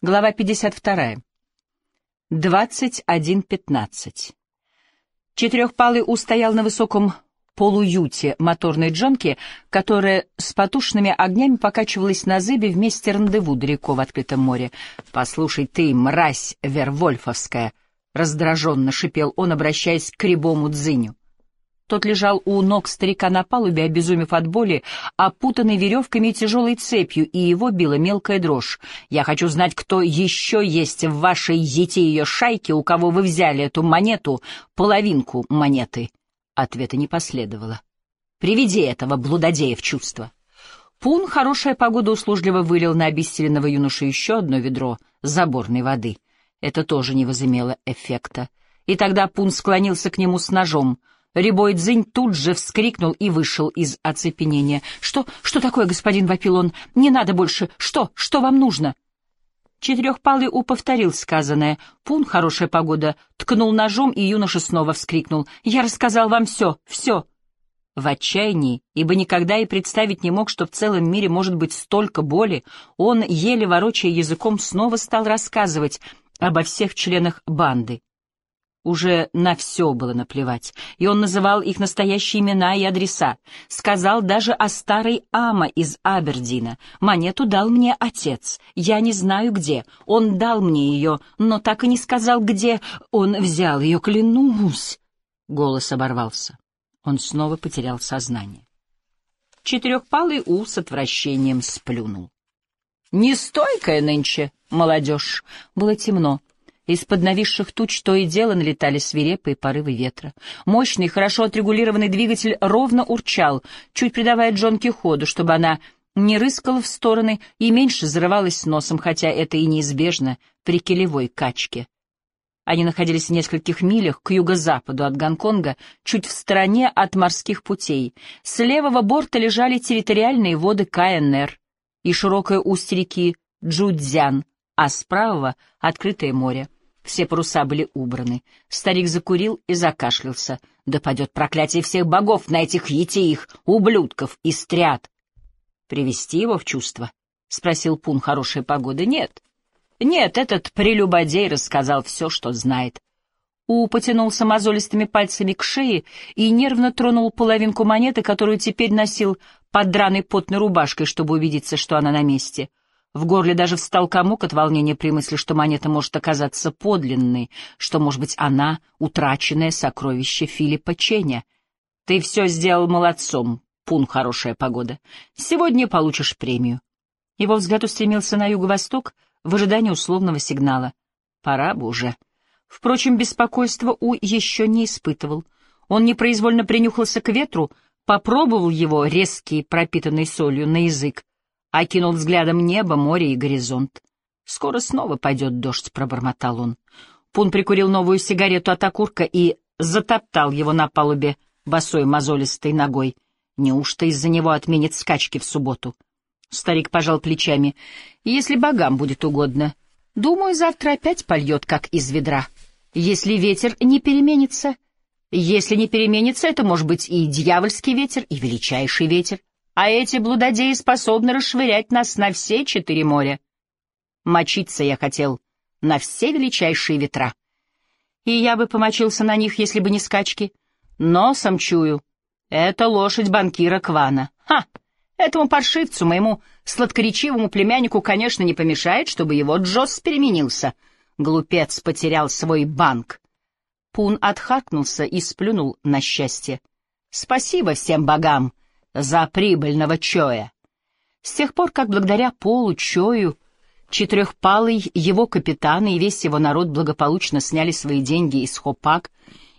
Глава 52. 21.15. Четырехпалый У стоял на высоком полуюте моторной джонки, которая с потушенными огнями покачивалась на зыбе вместе рандеву далеко в открытом море. «Послушай ты, мразь вервольфовская!» — раздраженно шипел он, обращаясь к рябому дзыню. Тот лежал у ног старика на палубе, обезумев от боли, опутанный веревками и тяжелой цепью, и его била мелкая дрожь. «Я хочу знать, кто еще есть в вашей ете ее шайке, у кого вы взяли эту монету, половинку монеты». Ответа не последовало. «Приведи этого блудодея в чувство». Пун, хорошая погода, услужливо вылил на обессиленного юношу еще одно ведро заборной воды. Это тоже не возымело эффекта. И тогда Пун склонился к нему с ножом — Рябой Дзинь тут же вскрикнул и вышел из оцепенения. «Что? Что такое, господин Вапилон? Не надо больше! Что? Что вам нужно?» Четырехпалый У повторил сказанное. Пун, хорошая погода, ткнул ножом, и юноша снова вскрикнул. «Я рассказал вам все, все!» В отчаянии, ибо никогда и представить не мог, что в целом мире может быть столько боли, он, еле ворочая языком, снова стал рассказывать обо всех членах банды. Уже на все было наплевать, и он называл их настоящие имена и адреса. Сказал даже о старой Ама из Абердина. Монету дал мне отец. Я не знаю где. Он дал мне ее, но так и не сказал где. Он взял ее, клянусь. Голос оборвался. Он снова потерял сознание. Четырехпалый У с отвращением сплюнул. «Нестойкая нынче, молодежь!» Было темно. Из-под нависших туч то и дело налетали свирепые порывы ветра. Мощный, хорошо отрегулированный двигатель ровно урчал, чуть придавая Джонке ходу, чтобы она не рыскала в стороны и меньше зарывалась носом, хотя это и неизбежно при килевой качке. Они находились в нескольких милях к юго-западу от Гонконга, чуть в стороне от морских путей. С левого борта лежали территориальные воды КНР и широкое устье реки Джудзян, а с правого — открытое море. Все паруса были убраны. Старик закурил и закашлялся. Да падет проклятие всех богов на этих етеих, ублюдков и стряд. Привести его в чувство? — спросил Пун, хорошая погода. — Нет. Нет, этот прелюбодей рассказал все, что знает. У потянулся мозолистыми пальцами к шее и нервно тронул половинку монеты, которую теперь носил под драной потной рубашкой, чтобы убедиться, что она на месте. В горле даже встал комок от волнения при мысли, что монета может оказаться подлинной, что, может быть, она — утраченное сокровище Филиппа Ченя. Ты все сделал молодцом, Пун, хорошая погода. Сегодня получишь премию. Его взгляд устремился на юго-восток в ожидании условного сигнала. Пора бы уже. Впрочем, беспокойства У еще не испытывал. Он непроизвольно принюхался к ветру, попробовал его, резкий, пропитанный солью, на язык окинул взглядом небо, море и горизонт. «Скоро снова пойдет дождь», — пробормотал он. Пун прикурил новую сигарету от окурка и затоптал его на палубе босой мозолистой ногой. Неужто из-за него отменит скачки в субботу? Старик пожал плечами. «Если богам будет угодно. Думаю, завтра опять польет, как из ведра. Если ветер не переменится...» Если не переменится, это может быть и дьявольский ветер, и величайший ветер а эти блудодеи способны расшвырять нас на все четыре моря. Мочиться я хотел на все величайшие ветра. И я бы помочился на них, если бы не скачки. Носом чую. Это лошадь банкира Квана. Ха! Этому паршивцу, моему сладкоречивому племяннику, конечно, не помешает, чтобы его Джосс переменился. Глупец потерял свой банк. Пун отхаркнулся и сплюнул на счастье. Спасибо всем богам, за прибыльного Чоя. С тех пор, как благодаря Полу Чою четырехпалый его капитан и весь его народ благополучно сняли свои деньги из Хопак,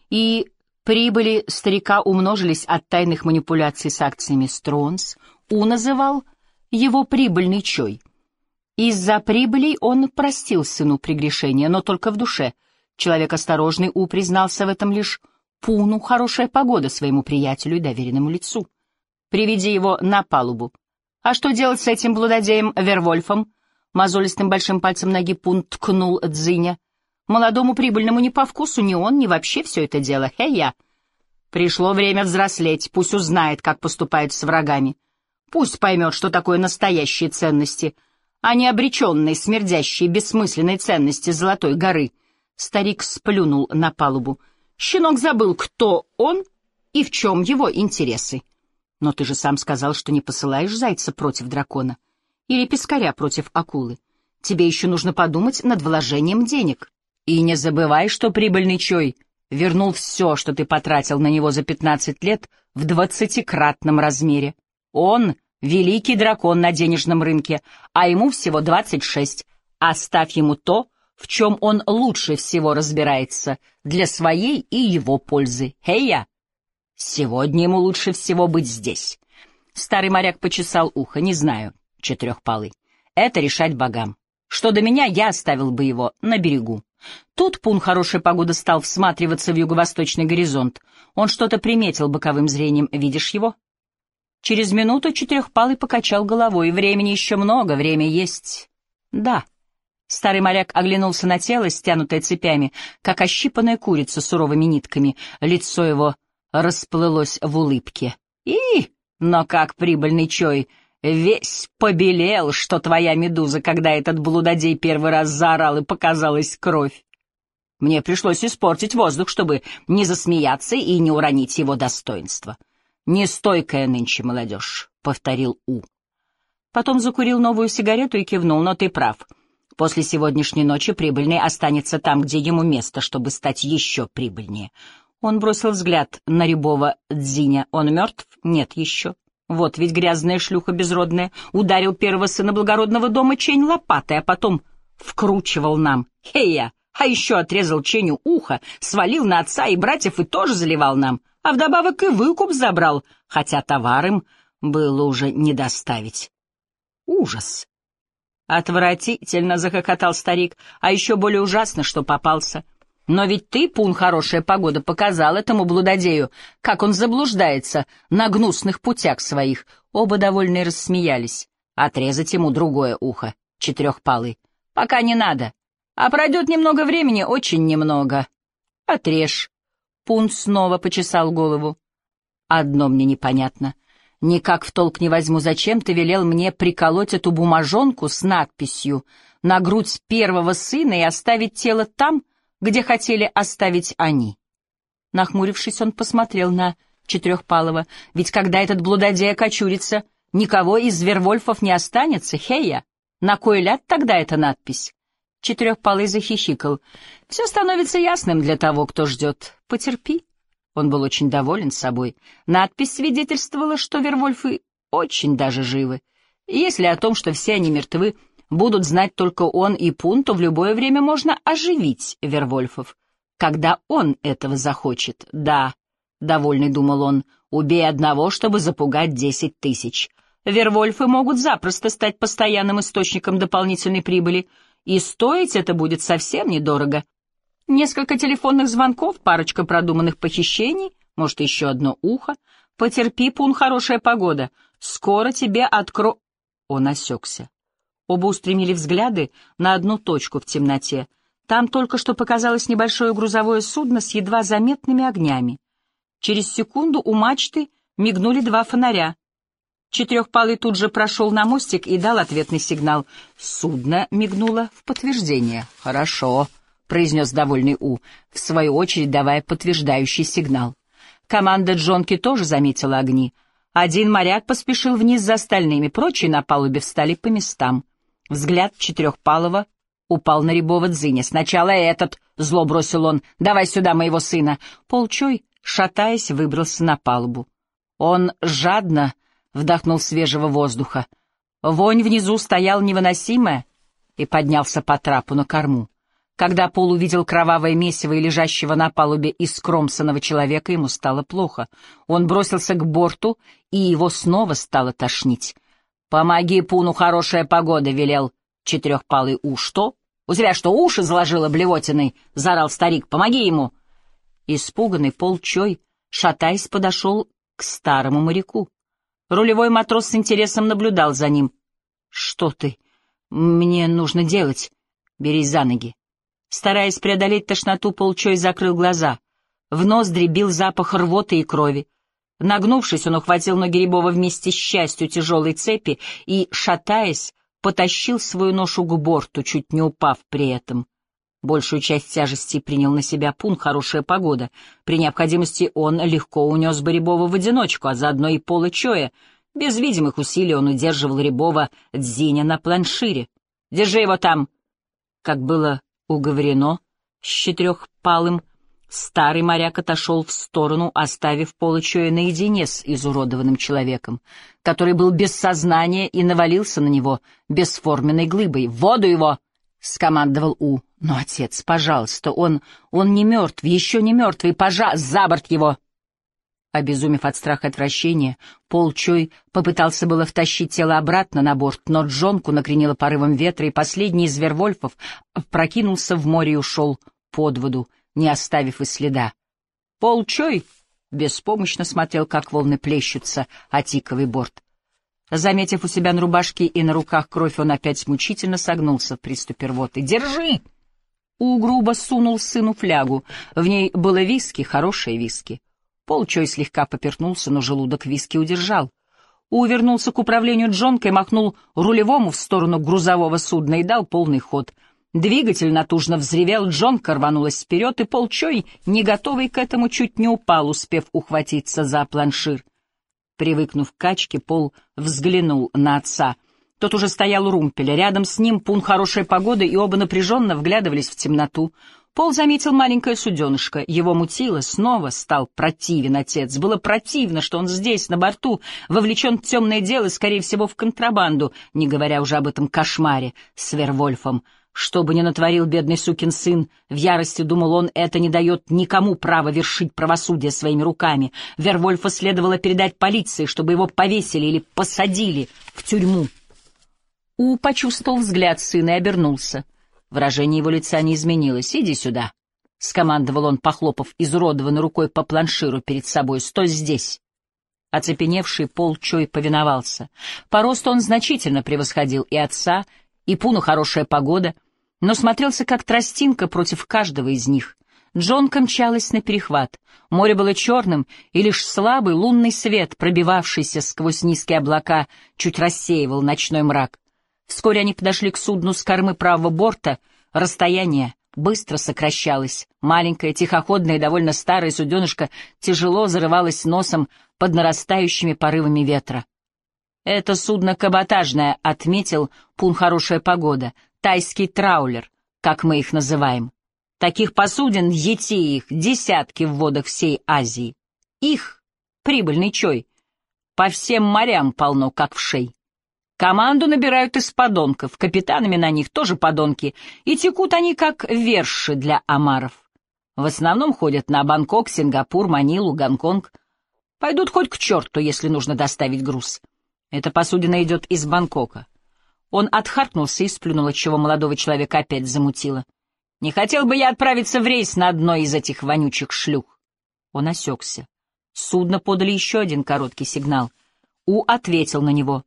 и прибыли старика умножились от тайных манипуляций с акциями Стронс, У называл его прибыльный Чой. Из-за прибылей он простил сыну прегрешения, но только в душе. Человек осторожный У признался в этом лишь Пуну хорошая погода своему приятелю и доверенному лицу. Приведи его на палубу. А что делать с этим блудодеем Вервольфом? Мозолистым большим пальцем ноги Пун ткнул Дзиня. Молодому прибыльному не по вкусу ни он, ни вообще все это дело. Хе-я. Пришло время взрослеть, пусть узнает, как поступает с врагами. Пусть поймет, что такое настоящие ценности. а не обреченной, смердящей, бессмысленной ценности Золотой горы. Старик сплюнул на палубу. Щенок забыл, кто он и в чем его интересы. Но ты же сам сказал, что не посылаешь зайца против дракона. Или пескаря против акулы. Тебе еще нужно подумать над вложением денег. И не забывай, что прибыльный Чой вернул все, что ты потратил на него за пятнадцать лет, в двадцатикратном размере. Он — великий дракон на денежном рынке, а ему всего двадцать шесть. Оставь ему то, в чем он лучше всего разбирается, для своей и его пользы. Хей-я! Сегодня ему лучше всего быть здесь. Старый моряк почесал ухо. Не знаю, четырехпалый. Это решать богам. Что до меня, я оставил бы его на берегу. Тут Пун хорошая погода стал всматриваться в юго-восточный горизонт. Он что-то приметил боковым зрением. Видишь его? Через минуту четырехпалый покачал головой. Времени еще много, время есть. Да. Старый моряк оглянулся на тело, стянутое цепями, как ощипанная курица суровыми нитками. Лицо его расплылось в улыбке. И, но как прибыльный чой, весь побелел, что твоя медуза, когда этот блудодей первый раз заорал и показалась кровь. Мне пришлось испортить воздух, чтобы не засмеяться и не уронить его достоинство. «Нестойкая нынче молодежь», — повторил У. Потом закурил новую сигарету и кивнул, но ты прав. После сегодняшней ночи прибыльный останется там, где ему место, чтобы стать еще прибыльнее. Он бросил взгляд на рябого Дзиня. Он мертв? Нет еще. Вот ведь грязная шлюха безродная ударил первого сына благородного дома Чень лопатой, а потом вкручивал нам. Хея! А еще отрезал Ченю ухо, свалил на отца и братьев и тоже заливал нам, а вдобавок и выкуп забрал, хотя товар им было уже не доставить. Ужас! Отвратительно захохотал старик, а еще более ужасно, что попался. Но ведь ты, Пун, хорошая погода, показал этому блудодею, как он заблуждается на гнусных путях своих. Оба довольные рассмеялись. Отрезать ему другое ухо, четырехпалый. Пока не надо. А пройдет немного времени, очень немного. Отрежь. Пун снова почесал голову. Одно мне непонятно. Никак в толк не возьму, зачем ты велел мне приколоть эту бумажонку с надписью на грудь первого сына и оставить тело там, где хотели оставить они. Нахмурившись, он посмотрел на Четырехпалова, ведь когда этот блудодей окочурится, никого из Вервольфов не останется, хея. На кой ляд тогда эта надпись? Четырехпалый захихикал. Все становится ясным для того, кто ждет. Потерпи. Он был очень доволен собой. Надпись свидетельствовала, что Вервольфы очень даже живы. Если о том, что все они мертвы, будут знать только он и Пун, то в любое время можно оживить Вервольфов, когда он этого захочет. Да, — довольный думал он, — убей одного, чтобы запугать десять тысяч. Вервольфы могут запросто стать постоянным источником дополнительной прибыли, и стоить это будет совсем недорого. Несколько телефонных звонков, парочка продуманных похищений, может, еще одно ухо. Потерпи, Пун, хорошая погода. Скоро тебе откро... Он осекся. Оба устремили взгляды на одну точку в темноте. Там только что показалось небольшое грузовое судно с едва заметными огнями. Через секунду у мачты мигнули два фонаря. Четырехпалый тут же прошел на мостик и дал ответный сигнал. Судно мигнуло в подтверждение. «Хорошо», — произнес довольный У, в свою очередь давая подтверждающий сигнал. Команда Джонки тоже заметила огни. Один моряк поспешил вниз за остальными, прочие на палубе встали по местам. Взгляд Четырехпалова упал на Рябова Дзыня. «Сначала этот!» — зло бросил он. «Давай сюда моего сына!» Полчой, шатаясь, выбрался на палубу. Он жадно вдохнул свежего воздуха. Вонь внизу стоял невыносимая и поднялся по трапу на корму. Когда Пол увидел кровавое месиво и лежащего на палубе искромсанного человека, ему стало плохо. Он бросился к борту, и его снова стало тошнить. «Помоги Пуну, хорошая погода», — велел четырехпалый У. «Что? У тебя что, уши заложило блевотиной?» — заорал старик. «Помоги ему!» Испуганный полчой, шатаясь, подошел к старому моряку. Рулевой матрос с интересом наблюдал за ним. «Что ты? Мне нужно делать. Берись за ноги». Стараясь преодолеть тошноту, полчой закрыл глаза. В нос дребил запах рвоты и крови. Нагнувшись, он ухватил ноги Рябова вместе с частью тяжелой цепи и, шатаясь, потащил свою ношу к борту, чуть не упав при этом. Большую часть тяжести принял на себя Пун «Хорошая погода». При необходимости он легко унес бы Рябова в одиночку, а заодно и Пола Чоя. Без видимых усилий он удерживал Рябова Дзиня на планшире. «Держи его там!» Как было уговорено, с четырехпалым Старый моряк отошел в сторону, оставив Полычоя наедине с изуродованным человеком, который был без сознания и навалился на него бесформенной глыбой. «В воду его!» — скомандовал У. «Но, отец, пожалуйста, он... он не мертв, еще не мертвый, пожа... за борт его!» Обезумев от страха и отвращения, Пол Чой попытался было втащить тело обратно на борт, но Джонку накренило порывом ветра, и последний из вервольфов прокинулся в море и ушел под воду, не оставив и следа. Пол Чой беспомощно смотрел, как волны плещутся о тиковый борт. Заметив у себя на рубашке и на руках кровь, он опять мучительно согнулся в приступе рвоты. «Держи!» У сунул сыну флягу. В ней было виски, хорошее виски. Полчой слегка поперхнулся, но желудок виски удержал. У вернулся к управлению Джонкой, махнул рулевому в сторону грузового судна и дал полный ход. Двигатель натужно взревел, Джонка рванулась вперед, и Полчой, не готовый к этому, чуть не упал, успев ухватиться за планшир. Привыкнув к качке, Пол взглянул на отца — тот уже стоял у румпеля. Рядом с ним пун хорошая погода, и оба напряженно вглядывались в темноту. Пол заметил маленькое суденышко. Его мутило, снова стал противен отец. Было противно, что он здесь, на борту, вовлечен в темное дело, скорее всего, в контрабанду, не говоря уже об этом кошмаре с Вервольфом. Что бы ни натворил бедный сукин сын, в ярости думал он, это не дает никому права вершить правосудие своими руками. Вервольфа следовало передать полиции, чтобы его повесили или посадили в тюрьму. У почувствовал взгляд сына и обернулся. Выражение его лица не изменилось. «Иди сюда», — скомандовал он, похлопав изуродованной рукой по планширу перед собой. «Стой здесь». Оцепеневший Пол Чой повиновался. По росту он значительно превосходил и отца, и Пуну хорошая погода, но смотрелся как тростинка против каждого из них. Джонка мчалась на перехват. Море было черным, и лишь слабый лунный свет, пробивавшийся сквозь низкие облака, чуть рассеивал ночной мрак. Вскоре они подошли к судну с кормы правого борта. Расстояние быстро сокращалось. Маленькое, тихоходное и довольно старое суденышко тяжело зарывалось носом под нарастающими порывами ветра. «Это судно каботажное», — отметил Пун «Хорошая погода», тайский траулер, как мы их называем. Таких посудин, ети их, десятки в водах всей Азии. Их, прибыльный чой, по всем морям полно, как в шей. Команду набирают из подонков, капитанами на них тоже подонки, и текут они как верши для омаров. В основном ходят на Бангкок, Сингапур, Манилу, Гонконг. Пойдут хоть к черту, если нужно доставить груз. Эта посудина идет из Бангкока. Он отхаркнулся и сплюнул, отчего молодого человека опять замутило. «Не хотел бы я отправиться в рейс на одной из этих вонючих шлюх». Он осекся. Судно подали еще один короткий сигнал. У ответил на него.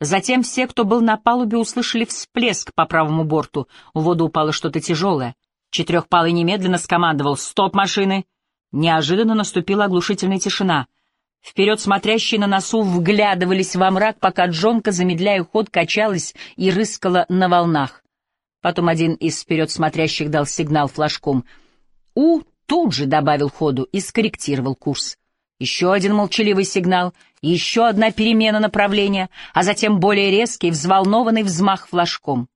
Затем все, кто был на палубе, услышали всплеск по правому борту. В воду упало что-то тяжелое. Четырехпалый немедленно скомандовал «Стоп, машины!». Неожиданно наступила оглушительная тишина. Вперед смотрящие на носу вглядывались во мрак, пока Джонка, замедляя ход, качалась и рыскала на волнах. Потом один из вперед смотрящих дал сигнал флажком. У тут же добавил ходу и скорректировал курс. Еще один молчаливый сигнал, еще одна перемена направления, а затем более резкий, взволнованный взмах флажком.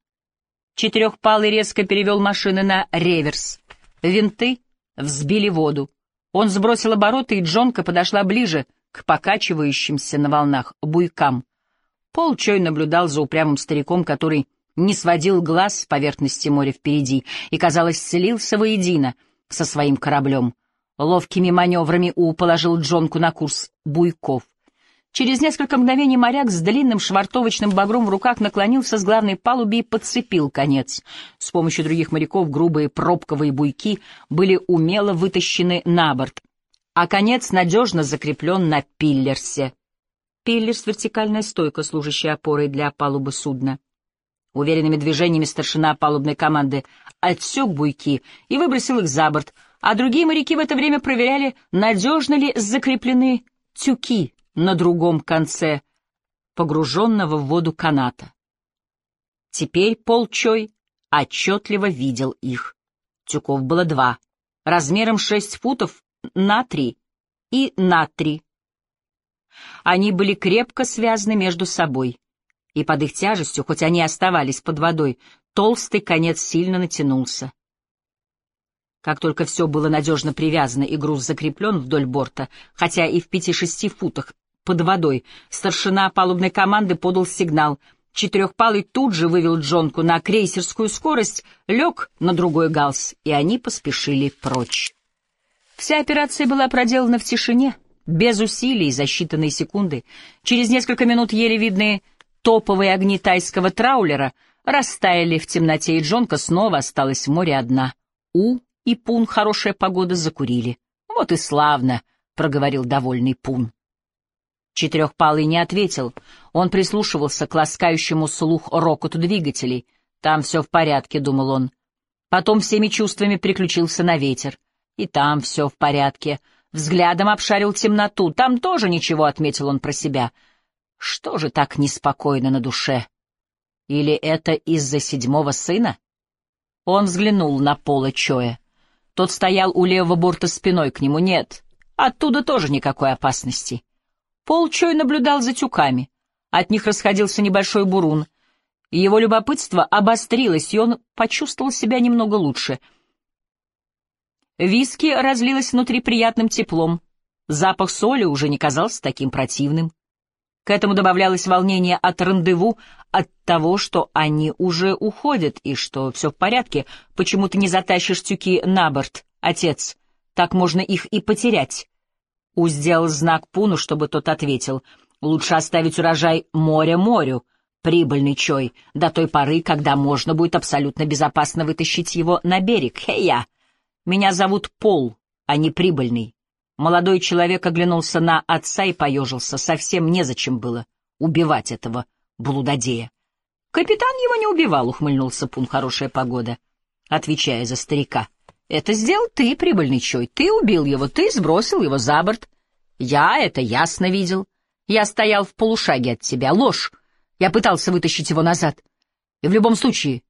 Четырехпалый резко перевел машины на реверс. Винты взбили воду. Он сбросил обороты, и Джонка подошла ближе к покачивающимся на волнах буйкам. Пол Чой наблюдал за упрямым стариком, который не сводил глаз с поверхности моря впереди и, казалось, слился воедино со своим кораблем. Ловкими маневрами У положил Джонку на курс буйков. Через несколько мгновений моряк с длинным швартовочным багром в руках наклонился с главной палуби и подцепил конец. С помощью других моряков грубые пробковые буйки были умело вытащены на борт, а конец надежно закреплен на пиллерсе. Пиллерс — вертикальная стойка, служащая опорой для палубы судна. Уверенными движениями старшина палубной команды отсек буйки и выбросил их за борт — а другие моряки в это время проверяли, надежно ли закреплены тюки на другом конце погруженного в воду каната. Теперь Пол Чой отчетливо видел их. Тюков было два, размером шесть футов на три и на три. Они были крепко связаны между собой, и под их тяжестью, хоть они оставались под водой, толстый конец сильно натянулся. Как только все было надежно привязано и груз закреплен вдоль борта, хотя и в пяти-шести футах под водой, старшина палубной команды подал сигнал — Четырехпалый тут же вывел Джонку на крейсерскую скорость, лег на другой галс, и они поспешили прочь. Вся операция была проделана в тишине, без усилий за считанные секунды. Через несколько минут еле видные топовые огни тайского траулера растаяли в темноте, и Джонка снова осталась в море одна. У и Пун хорошая погода закурили. «Вот и славно», — проговорил довольный Пун. Четырехпалый не ответил. Он прислушивался к ласкающему слух рокоту двигателей. «Там все в порядке», — думал он. Потом всеми чувствами переключился на ветер. И там все в порядке. Взглядом обшарил темноту. Там тоже ничего, — отметил он про себя. Что же так неспокойно на душе? Или это из-за седьмого сына? Он взглянул на Пола Чоя. Тот стоял у левого борта спиной к нему. Нет, оттуда тоже никакой опасности. Пол Чой наблюдал за тюками. От них расходился небольшой бурун. Его любопытство обострилось, и он почувствовал себя немного лучше. Виски разлилось внутри приятным теплом. Запах соли уже не казался таким противным. К этому добавлялось волнение от рандеву, от того, что они уже уходят и что все в порядке. Почему ты не затащишь тюки на борт, отец? Так можно их и потерять. У сделал знак Пуну, чтобы тот ответил. «Лучше оставить урожай моря морю, прибыльный чой, до той поры, когда можно будет абсолютно безопасно вытащить его на берег. Хей-я! Меня зовут Пол, а не прибыльный». Молодой человек оглянулся на отца и поежился. Совсем незачем было убивать этого блудодея. «Капитан его не убивал», — ухмыльнулся Пун, хорошая погода, отвечая за старика. Это сделал ты, прибыльный чой. Ты убил его, ты сбросил его за борт. Я это ясно видел. Я стоял в полушаге от тебя. Ложь. Я пытался вытащить его назад. И в любом случае,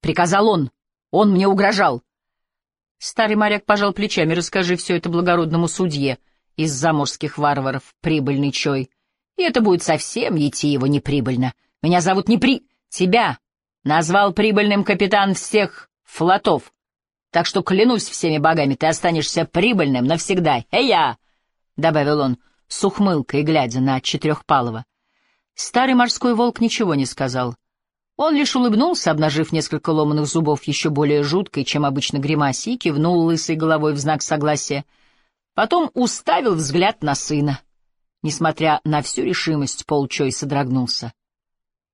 приказал он. Он мне угрожал. Старый моряк пожал плечами. Расскажи все это благородному судье из заморских варваров, прибыльный чой. И это будет совсем идти его неприбыльно. Меня зовут Непри... Тебя назвал прибыльным капитан всех флотов. Так что клянусь всеми богами, ты останешься прибыльным навсегда. Эй я! — добавил он с ухмылкой, глядя на Четырехпалого. Старый морской волк ничего не сказал. Он лишь улыбнулся, обнажив несколько ломаных зубов еще более жуткой, чем обычно гримасе, и кивнул лысой головой в знак согласия. Потом уставил взгляд на сына. Несмотря на всю решимость, Пол Чой содрогнулся.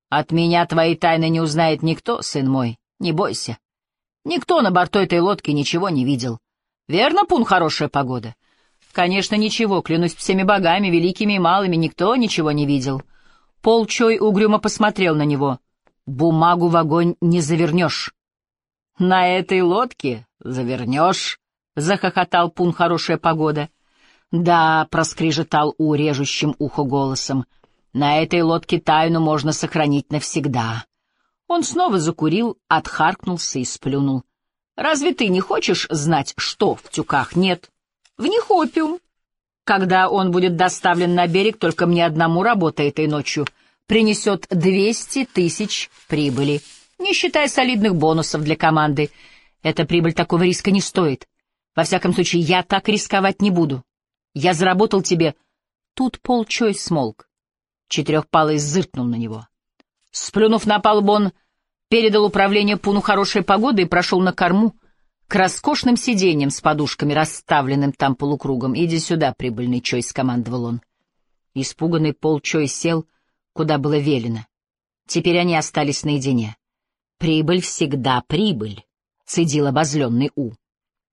«От меня твои тайны не узнает никто, сын мой, не бойся. Никто на борту этой лодки ничего не видел. Верно, Пун, хорошая погода? Конечно, ничего, клянусь всеми богами, великими и малыми, никто ничего не видел. Пол Чой угрюмо посмотрел на него. Бумагу в огонь не завернешь. На этой лодке завернешь, — захохотал Пун, хорошая погода. Да, — проскрежетал У режущим ухо голосом, — на этой лодке тайну можно сохранить навсегда. Он снова закурил, отхаркнулся и сплюнул. «Разве ты не хочешь знать, что в тюках нет?» «В них опиум. Когда он будет доставлен на берег, только мне одному работа этой ночью принесет двести тысяч прибыли, не считая солидных бонусов для команды. Эта прибыль такого риска не стоит. Во всяком случае, я так рисковать не буду. Я заработал тебе...» Тут Пол Чой смолк. Четырехпалый зыркнул на него. Сплюнув на палубу, он передал управление Пуну хорошей погоды и прошел на корму к роскошным сиденьям с подушками, расставленным там полукругом. «Иди сюда, прибыльный Чой», — скомандовал он. Испуганный Пол Чой сел, куда было велено. Теперь они остались наедине. «Прибыль всегда прибыль», — цедил обозленный У.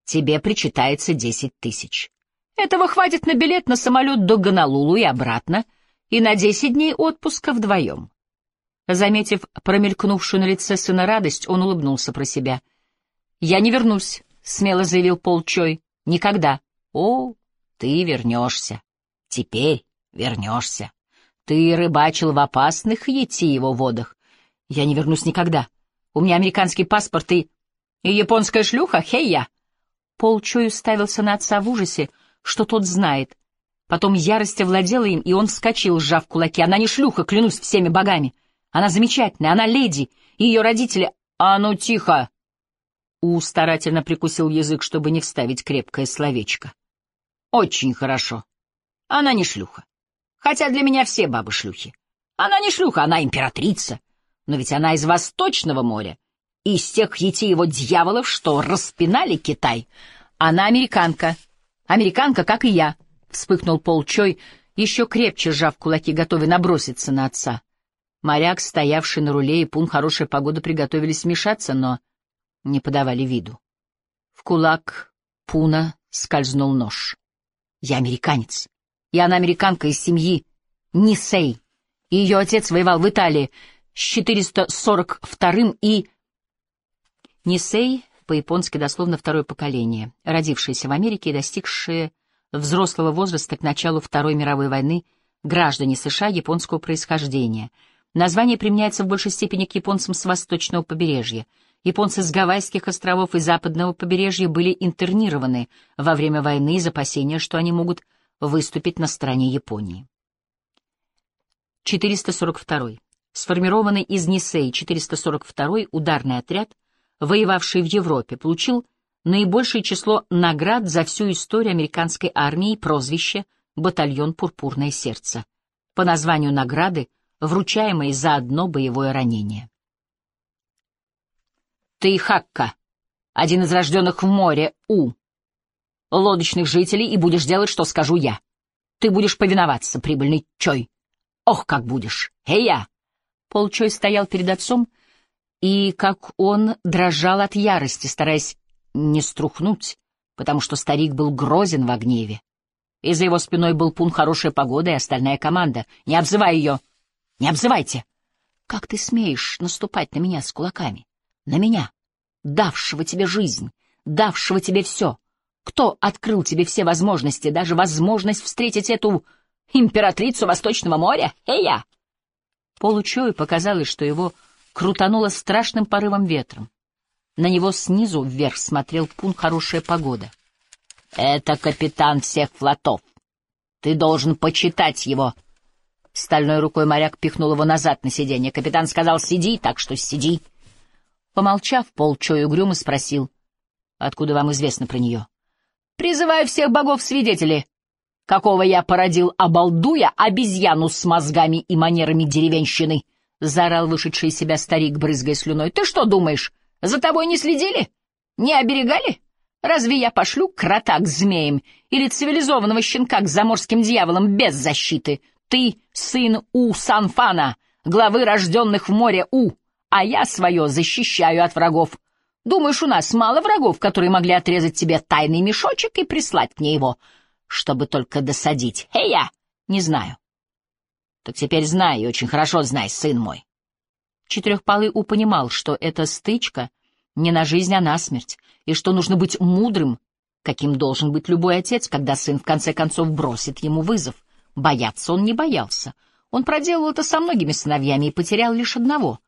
«Тебе причитается десять тысяч. Этого хватит на билет на самолет до Гонолулу и обратно, и на десять дней отпуска вдвоем. Заметив промелькнувшую на лице сына радость, он улыбнулся про себя. «Я не вернусь», — смело заявил Пол Чой. «Никогда». «О, ты вернешься. Теперь вернешься. Ты рыбачил в опасных его водах. Я не вернусь никогда. У меня американский паспорт и... И японская шлюха, хей я. Пол Чой уставился на отца в ужасе, что тот знает. Потом ярость овладела им, и он вскочил, сжав кулаки. Она не шлюха, клянусь всеми богами. Она замечательная, она леди, и ее родители... А ну, тихо! У старательно прикусил язык, чтобы не вставить крепкое словечко. Очень хорошо. Она не шлюха. Хотя для меня все бабы шлюхи. Она не шлюха, она императрица. Но ведь она из Восточного моря, из тех его дьяволов, что распинали Китай. Она американка. Американка, как и я, — вспыхнул Пол Чой, еще крепче сжав кулаки, готовый наброситься на отца. Моряк, стоявший на руле, и Пун хорошая погода приготовились вмешаться, но не подавали виду. В кулак Пуна скользнул нож. «Я американец. И она американка из семьи Нисей. Ее отец воевал в Италии с 442-м и...» Нисей по-японски дословно второе поколение, родившиеся в Америке и достигшие взрослого возраста к началу Второй мировой войны граждане США японского происхождения. Название применяется в большей степени к японцам с восточного побережья. Японцы с Гавайских островов и западного побережья были интернированы во время войны из опасения, что они могут выступить на стороне Японии. 442. Сформированный из Нисей 442 ударный отряд — воевавший в Европе, получил наибольшее число наград за всю историю американской армии прозвище «Батальон Пурпурное сердце» по названию награды, вручаемой за одно боевое ранение. Ты Хакка, один из рожденных в море У, лодочных жителей, и будешь делать, что скажу я. Ты будешь повиноваться, прибыльный Чой. Ох, как будешь! Эй, я! Пол Чой стоял перед отцом, и как он дрожал от ярости, стараясь не струхнуть, потому что старик был грозен в гневе. И за его спиной был пун хорошая погода и остальная команда. «Не обзывай ее! Не обзывайте!» «Как ты смеешь наступать на меня с кулаками? На меня, давшего тебе жизнь, давшего тебе все? Кто открыл тебе все возможности, даже возможность встретить эту императрицу Восточного моря? Эй, я!» Получою показалось, что его крутануло страшным порывом ветром. На него снизу вверх смотрел пун «Хорошая погода». «Это капитан всех флотов. Ты должен почитать его». Стальной рукой моряк пихнул его назад на сиденье. Капитан сказал «Сиди, так что сиди». Помолчав, Пол Чой угрюмо спросил, «Откуда вам известно про нее?» «Призываю всех богов свидетели, какого я породил, обалдуя обезьяну с мозгами и манерами деревенщины». — заорал вышедший из себя старик, брызгая слюной. — Ты что думаешь, за тобой не следили? Не оберегали? Разве я пошлю крота к змеям или цивилизованного щенка к заморским дьяволам без защиты? Ты сын У Санфана, главы рожденных в море У, а я свое защищаю от врагов. Думаешь, у нас мало врагов, которые могли отрезать тебе тайный мешочек и прислать мне его, чтобы только досадить? Эй, я не знаю. Так теперь знай, и очень хорошо знай, сын мой. Четырехпалый У понимал, что эта стычка не на жизнь, а на смерть, и что нужно быть мудрым, каким должен быть любой отец, когда сын в конце концов бросит ему вызов. Бояться он не боялся. Он проделал это со многими сыновьями и потерял лишь одного.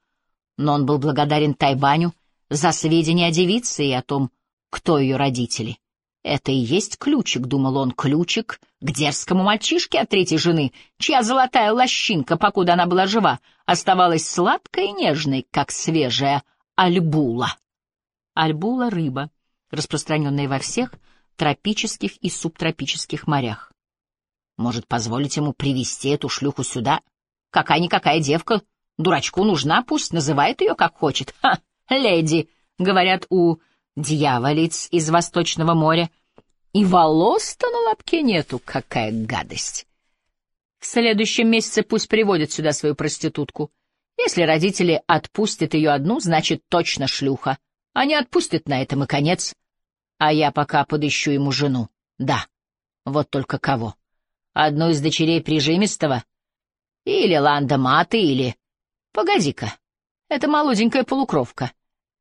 Но он был благодарен Тайбаню за сведения о девице и о том, кто ее родители. Это и есть ключик, думал он, ключик к дерзкому мальчишке от третьей жены, чья золотая лощинка, покуда она была жива, оставалась сладкой и нежной, как свежая альбула. Альбула — рыба, распространенная во всех тропических и субтропических морях. Может позволить ему привести эту шлюху сюда? Какая-никакая девка, дурачку нужна, пусть называет ее как хочет. Ха, леди, говорят у дьяволиц из Восточного моря, и волос-то на лобке нету, какая гадость. В следующем месяце пусть приводят сюда свою проститутку. Если родители отпустят ее одну, значит, точно шлюха. Они отпустят на этом и конец. А я пока подыщу ему жену. Да, вот только кого. Одну из дочерей прижимистого? Или Ланда Маты, или... Погоди-ка, это молоденькая полукровка.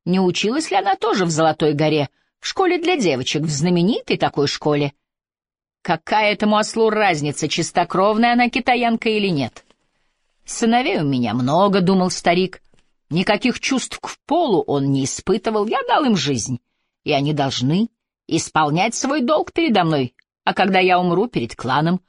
Не училась ли она тоже в Золотой горе, в школе для девочек, в знаменитой такой школе? Какая этому ослу разница, чистокровная она китаянка или нет? Сыновей у меня много, — думал старик, Никаких чувств к полу он не испытывал, я дал им жизнь, и они должны исполнять свой долг передо мной, а когда я умру перед кланом,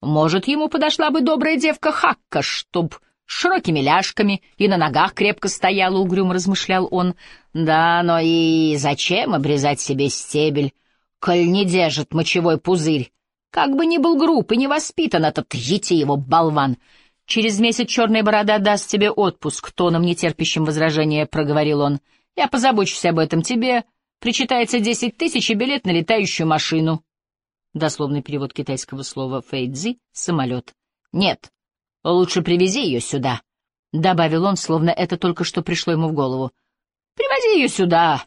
может, ему подошла бы добрая девка Хакка, чтоб широкими ляжками и на ногах крепко стояла, угрюмо размышлял он. Да, но и зачем обрезать себе стебель, коль не держит мочевой пузырь? Как бы ни был груб и не воспитан этот его болван. Через месяц черная борода даст тебе отпуск, тоном нетерпящим возражения проговорил он. Я позабочусь об этом тебе. Причитается десять тысяч и билет на летающую машину. Дословный перевод китайского слова «фэйдзи» — самолет. Нет, лучше привези ее сюда, — добавил он, словно это только что пришло ему в голову. Привози ее сюда.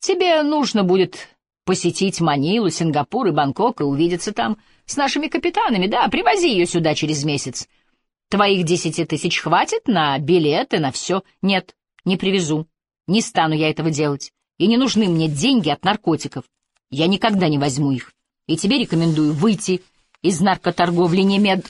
Тебе нужно будет посетить Манилу, Сингапур и Бангкок и увидеться там с нашими капитанами. Да, привози ее сюда через месяц. Твоих десяти тысяч хватит на билеты, на все? Нет, не привезу. Не стану я этого делать. И не нужны мне деньги от наркотиков. Я никогда не возьму их. И тебе рекомендую выйти из наркоторговли немед...